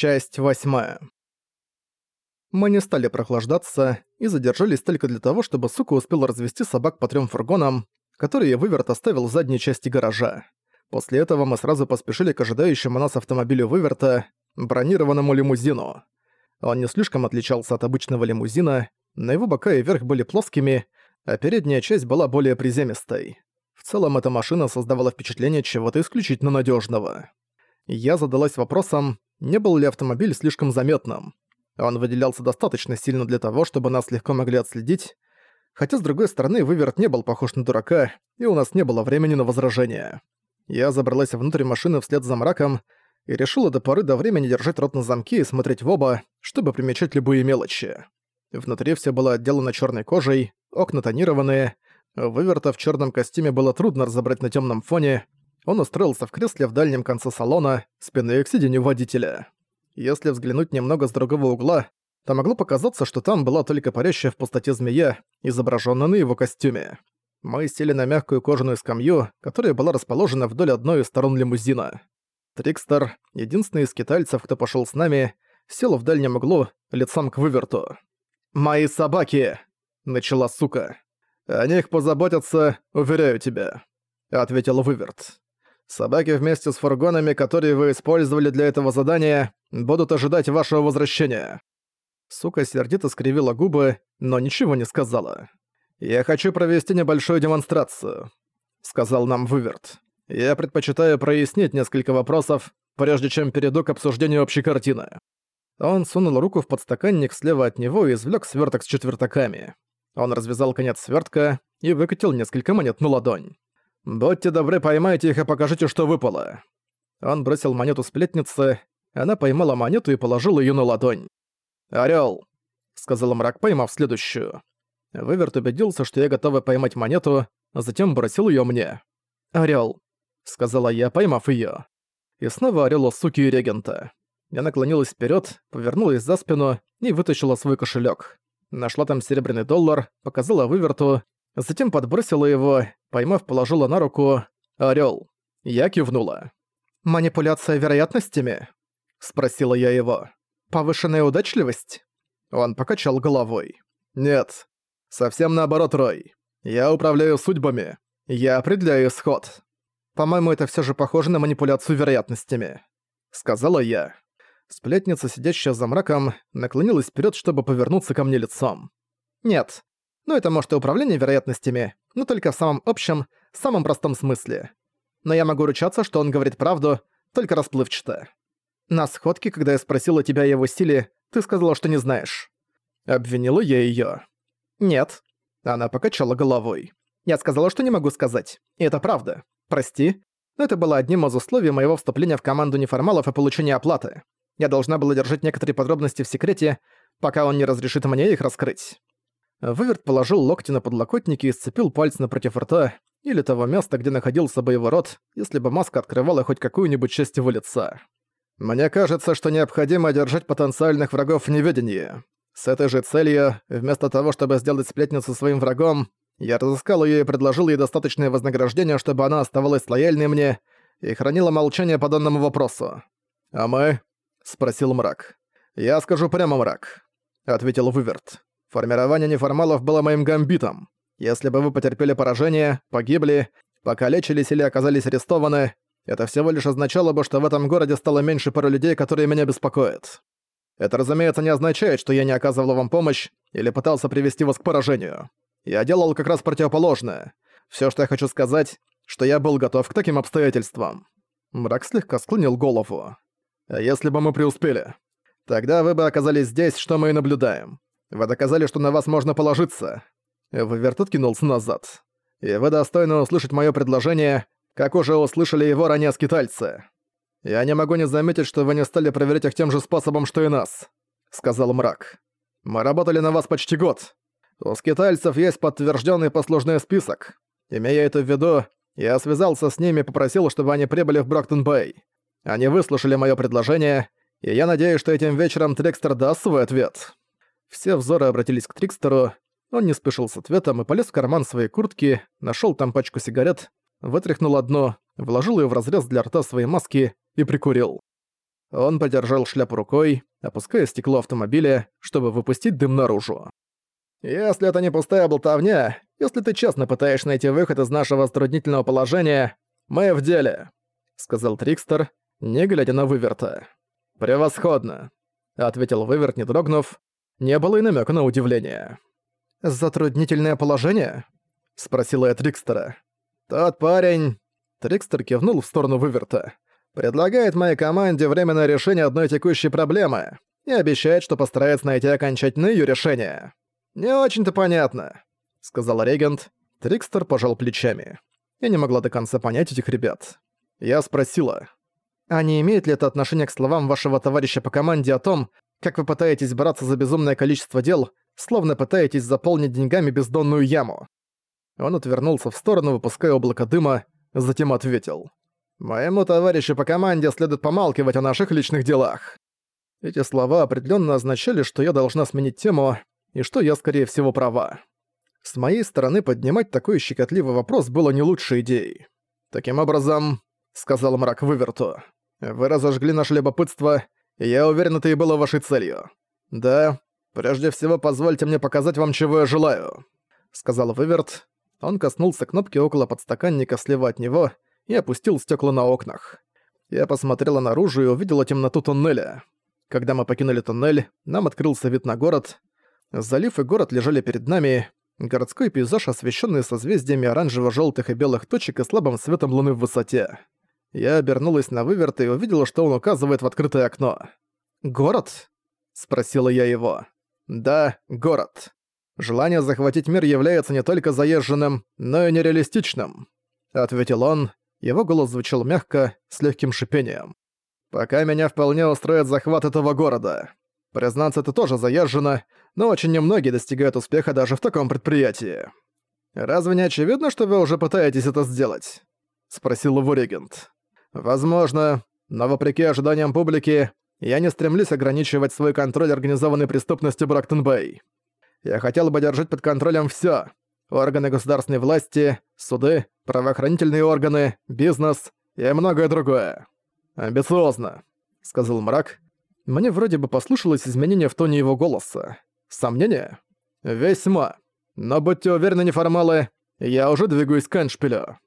Часть восьмая. Мы не стали прохлаждаться и задержались только для того, чтобы сука успела развести собак по трем фургонам, которые выверт оставил в задней части гаража. После этого мы сразу поспешили к ожидающему нас автомобилю выверта, бронированному лимузину. Он не слишком отличался от обычного лимузина, но его бока и верх были плоскими, а передняя часть была более приземистой. В целом эта машина создавала впечатление чего-то исключительно надежного. Я задалась вопросом, не был ли автомобиль слишком заметным. Он выделялся достаточно сильно для того, чтобы нас легко могли отследить, хотя с другой стороны выверт не был похож на дурака, и у нас не было времени на возражения. Я забралась внутрь машины вслед за мраком и решила до поры до времени держать рот на замке и смотреть в оба, чтобы примечать любые мелочи. Внутри все было отделано черной кожей, окна тонированные, выверта в черном костюме было трудно разобрать на темном фоне, он устроился в кресле в дальнем конце салона, спиной к сиденью водителя. Если взглянуть немного с другого угла, то могло показаться, что там была только парящая в пустоте змея, изображенная на его костюме. Мы сели на мягкую кожаную скамью, которая была расположена вдоль одной из сторон лимузина. Трикстер, единственный из китайцев, кто пошел с нами, сел в дальнем углу, лицом к выверту. «Мои собаки!» — начала сука. «О них позаботятся, уверяю тебя», — ответил выверт. Собаки вместе с фургонами, которые вы использовали для этого задания, будут ожидать вашего возвращения». Сука сердито скривила губы, но ничего не сказала. «Я хочу провести небольшую демонстрацию», — сказал нам Выверт. «Я предпочитаю прояснить несколько вопросов, прежде чем перейду к обсуждению общей картины». Он сунул руку в подстаканник слева от него и извлек сверток с четвертаками. Он развязал конец свертка и выкатил несколько монет на ладонь. «Будьте добры, поймайте их и покажите, что выпало». Он бросил монету сплетнице, она поймала монету и положила ее на ладонь. «Орёл», — сказал мрак, поймав следующую. Выверт убедился, что я готова поймать монету, а затем бросил ее мне. «Орёл», — сказала я, поймав ее. И снова орёл у суки и регента. Я наклонилась вперед, повернулась за спину и вытащила свой кошелек. Нашла там серебряный доллар, показала выверту, затем подбросила его, поймав, положила на руку «Орёл». Я кивнула. «Манипуляция вероятностями?» — спросила я его. «Повышенная удачливость?» Он покачал головой. «Нет. Совсем наоборот, Рой. Я управляю судьбами. Я определяю исход. По-моему, это все же похоже на манипуляцию вероятностями», — сказала я. Сплетница, сидящая за мраком, наклонилась вперед, чтобы повернуться ко мне лицом. «Нет, ну это может и управление вероятностями, но только в самом общем, самом простом смысле. Но я могу ручаться, что он говорит правду, только расплывчато. На сходке, когда я спросила тебя о его силе, ты сказала, что не знаешь. Обвинила я её. Нет. Она покачала головой. Я сказала, что не могу сказать. И это правда. Прости. Но это было одним из условий моего вступления в команду неформалов и получения оплаты. Я должна была держать некоторые подробности в секрете, пока он не разрешит мне их раскрыть. Выверт положил локти на подлокотники и сцепил пальцы напротив рта или того места, где находился бы его рот, если бы маска открывала хоть какую-нибудь часть его лица. «Мне кажется, что необходимо держать потенциальных врагов в неведении. С этой же целью, вместо того, чтобы сделать сплетницу своим врагом, я разыскал ее и предложил ей достаточное вознаграждение, чтобы она оставалась лояльной мне и хранила молчание по данному вопросу. «А мы?» — спросил мрак. «Я скажу прямо, мрак», — ответил Выверт. Формирование неформалов было моим гамбитом. Если бы вы потерпели поражение, погибли, покалечились или оказались арестованы, это всего лишь означало бы, что в этом городе стало меньше пары людей, которые меня беспокоят. Это, разумеется, не означает, что я не оказывал вам помощь или пытался привести вас к поражению. Я делал как раз противоположное. Все, что я хочу сказать, что я был готов к таким обстоятельствам. Мрак слегка склонил голову. А если бы мы преуспели? Тогда вы бы оказались здесь, что мы и наблюдаем. Вы доказали, что на вас можно положиться. Выверт откинулся назад. И вы достойны услышать мое предложение, как уже услышали его ранее скитальцы. Я не могу не заметить, что вы не стали проверять их тем же способом, что и нас», — сказал мрак. «Мы работали на вас почти год. У скитальцев есть подтвержденный послужной список. Имея это в виду, я связался с ними и попросил, чтобы они прибыли в Броктон-Бэй. Они выслушали мое предложение, и я надеюсь, что этим вечером Трекстер даст свой ответ». Все взоры обратились к Трикстеру, он не спешил с ответом и полез в карман своей куртки, нашел там пачку сигарет, вытряхнул одно, вложил ее в разрез для рта своей маски и прикурил. Он подержал шляпу рукой, опуская стекло автомобиля, чтобы выпустить дым наружу. «Если это не пустая болтовня, если ты честно пытаешься найти выход из нашего затруднительного положения, мы в деле», — сказал Трикстер, не глядя на Выверта. «Превосходно», — ответил Выверт, не дрогнув. Не было и намека на удивление. «Затруднительное положение?» — спросила я Трикстера. «Тот парень...» — Трикстер кивнул в сторону Выверта. «Предлагает моей команде временное решение одной текущей проблемы и обещает, что постарается найти окончательное её решение. Не очень-то понятно», — сказал регент. Трикстер пожал плечами. Я не могла до конца понять этих ребят. Я спросила, а не имеет ли это отношение к словам вашего товарища по команде о том, как вы пытаетесь браться за безумное количество дел, словно пытаетесь заполнить деньгами бездонную яму?» Он отвернулся в сторону, выпуская облако дыма, затем ответил. «Моему товарищу по команде следует помалкивать о наших личных делах». Эти слова определенно означали, что я должна сменить тему, и что я, скорее всего, права. С моей стороны поднимать такой щекотливый вопрос было не лучшей идеей. «Таким образом», — сказал мрак Выверту, вы разожгли наше любопытство, я уверен, это и было вашей целью. Да, прежде всего позвольте мне показать вам, чего я желаю», — сказал Выверт. Он коснулся кнопки около подстаканника слева от него и опустил стекла на окнах. Я посмотрела наружу и увидела темноту туннеля. Когда мы покинули туннель, нам открылся вид на город. Залив и город лежали перед нами. Городской пейзаж, освещенный созвездиями оранжево-желтых и белых точек и слабым светом луны в высоте. Я обернулась на выверт и увидела, что он указывает в открытое окно. «Город?» — спросила я его. «Да, город. Желание захватить мир является не только заезженным, но и нереалистичным», — ответил он. Его голос звучал мягко, с легким шипением. «Пока меня вполне устроит захват этого города. Признаться, это тоже заезжено, но очень немногие достигают успеха даже в таком предприятии. Разве не очевидно, что вы уже пытаетесь это сделать?» — спросил его регент. Возможно, но вопреки ожиданиям публики, я не стремлюсь ограничивать свой контроль организованной преступности Брактон-Бэй. Я хотел бы держать под контролем всё. Органы государственной власти, суды, правоохранительные органы, бизнес и многое другое. «Амбициозно», — сказал мрак. Мне вроде бы послышалось изменение в тоне его голоса. Сомнение? Весьма. Но будьте уверены, неформалы, я уже двигаюсь к Эншпилю.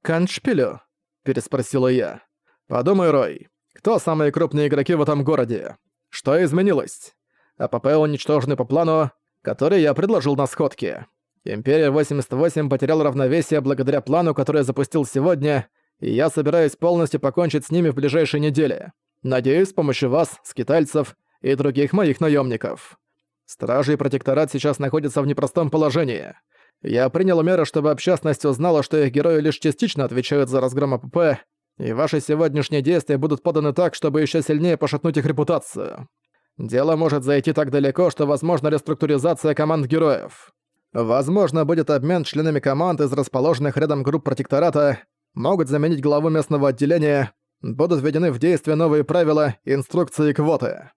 К Эншпилю? Переспросила я. «Подумай, Рой, кто самые крупные игроки в этом городе? Что изменилось? АПП уничтожены по плану, который я предложил на сходке. Империя 88 потеряла равновесие благодаря плану, который я запустил сегодня, и я собираюсь полностью покончить с ними в ближайшие недели. Надеюсь, с помощью вас, скитальцев и других моих наемников. Стражи и протекторат сейчас находятся в непростом положении. Я принял меры, чтобы общественность узнала, что их герои лишь частично отвечают за разгром АПП, и ваши сегодняшние действия будут поданы так, чтобы еще сильнее пошатнуть их репутацию. Дело может зайти так далеко, что возможна реструктуризация команд героев. Возможно, будет обмен членами команд из расположенных рядом групп протектората, могут заменить главу местного отделения, будут введены в действие новые правила, инструкции и квоты.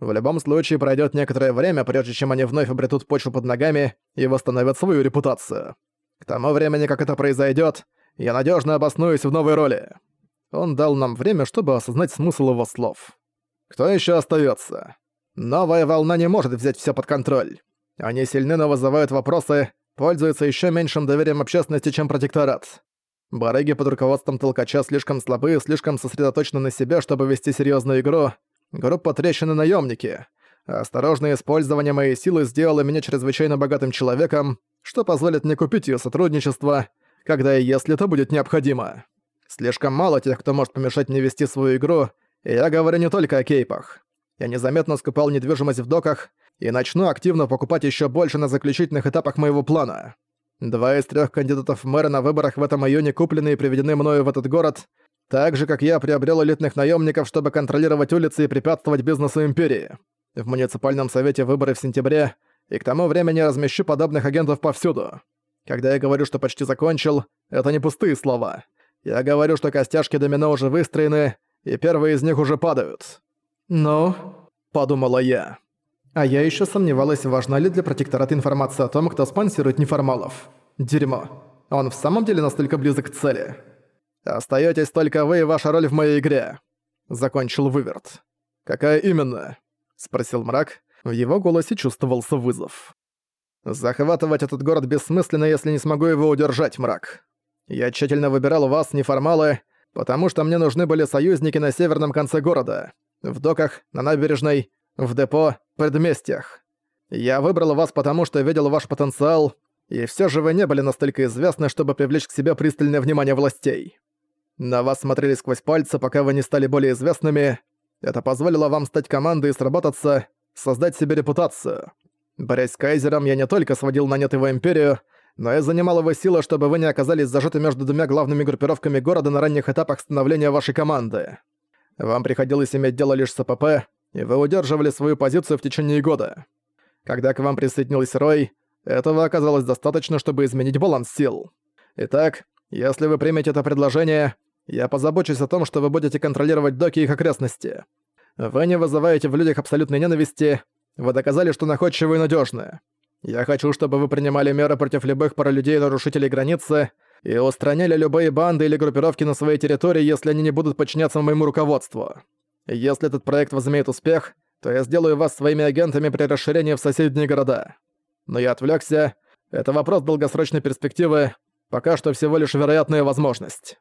В любом случае пройдет некоторое время, прежде чем они вновь обретут почву под ногами и восстановят свою репутацию. К тому времени, как это произойдет, я надежно обоснуюсь в новой роли. Он дал нам время, чтобы осознать смысл его слов. Кто еще остается? Новая волна не может взять все под контроль. Они сильны, но вызывают вопросы, пользуются еще меньшим доверием общественности, чем протекторат. Барыги под руководством толкача слишком слабы и слишком сосредоточены на себе, чтобы вести серьезную игру, Группа трещины наемники. Осторожное использование моей силы сделало меня чрезвычайно богатым человеком, что позволит мне купить ее сотрудничество, когда и если это будет необходимо. Слишком мало тех, кто может помешать мне вести свою игру, и я говорю не только о кейпах. Я незаметно скупал недвижимость в доках и начну активно покупать еще больше на заключительных этапах моего плана. Два из трех кандидатов в мэра на выборах в этом июне куплены и приведены мною в этот город, так же, как я приобрел элитных наемников, чтобы контролировать улицы и препятствовать бизнесу Империи. В муниципальном совете выборы в сентябре, и к тому времени размещу подобных агентов повсюду. Когда я говорю, что почти закончил, это не пустые слова. Я говорю, что костяшки домино уже выстроены, и первые из них уже падают. «Ну?» – подумала я. А я еще сомневалась, важна ли для протектората информация о том, кто спонсирует неформалов. Дерьмо. Он в самом деле настолько близок к цели. Остаетесь только вы и ваша роль в моей игре», — закончил Выверт. «Какая именно?» — спросил мрак. В его голосе чувствовался вызов. «Захватывать этот город бессмысленно, если не смогу его удержать, мрак. Я тщательно выбирал вас, неформалы, потому что мне нужны были союзники на северном конце города. В доках, на набережной, в депо, предместьях. Я выбрал вас, потому что видел ваш потенциал, и все же вы не были настолько известны, чтобы привлечь к себе пристальное внимание властей. На вас смотрели сквозь пальцы, пока вы не стали более известными. Это позволило вам стать командой и сработаться, создать себе репутацию. Борясь с Кайзером, я не только сводил на нет его империю, но и занимал его силы, чтобы вы не оказались зажаты между двумя главными группировками города на ранних этапах становления вашей команды. Вам приходилось иметь дело лишь с АПП, и вы удерживали свою позицию в течение года. Когда к вам присоединился Рой, этого оказалось достаточно, чтобы изменить баланс сил. Итак, если вы примете это предложение, я позабочусь о том, что вы будете контролировать доки и их окрестности. Вы не вызываете в людях абсолютной ненависти, вы доказали, что находчивы и надежны. Я хочу, чтобы вы принимали меры против любых паралюдей нарушителей границы и устраняли любые банды или группировки на своей территории, если они не будут подчиняться моему руководству. Если этот проект возымеет успех, то я сделаю вас своими агентами при расширении в соседние города. Но я отвлекся. Это вопрос долгосрочной перспективы, пока что всего лишь вероятная возможность.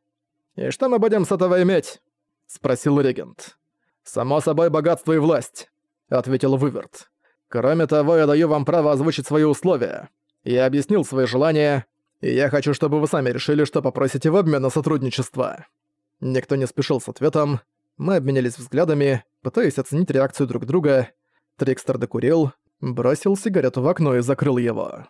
«И что мы будем с этого иметь?» — спросил регент. «Само собой, богатство и власть», — ответил Выверт. «Кроме того, я даю вам право озвучить свои условия. Я объяснил свои желания, и я хочу, чтобы вы сами решили, что попросите в обмен на сотрудничество». Никто не спешил с ответом. Мы обменялись взглядами, пытаясь оценить реакцию друг друга. Трикстер докурил, бросил сигарету в окно и закрыл его.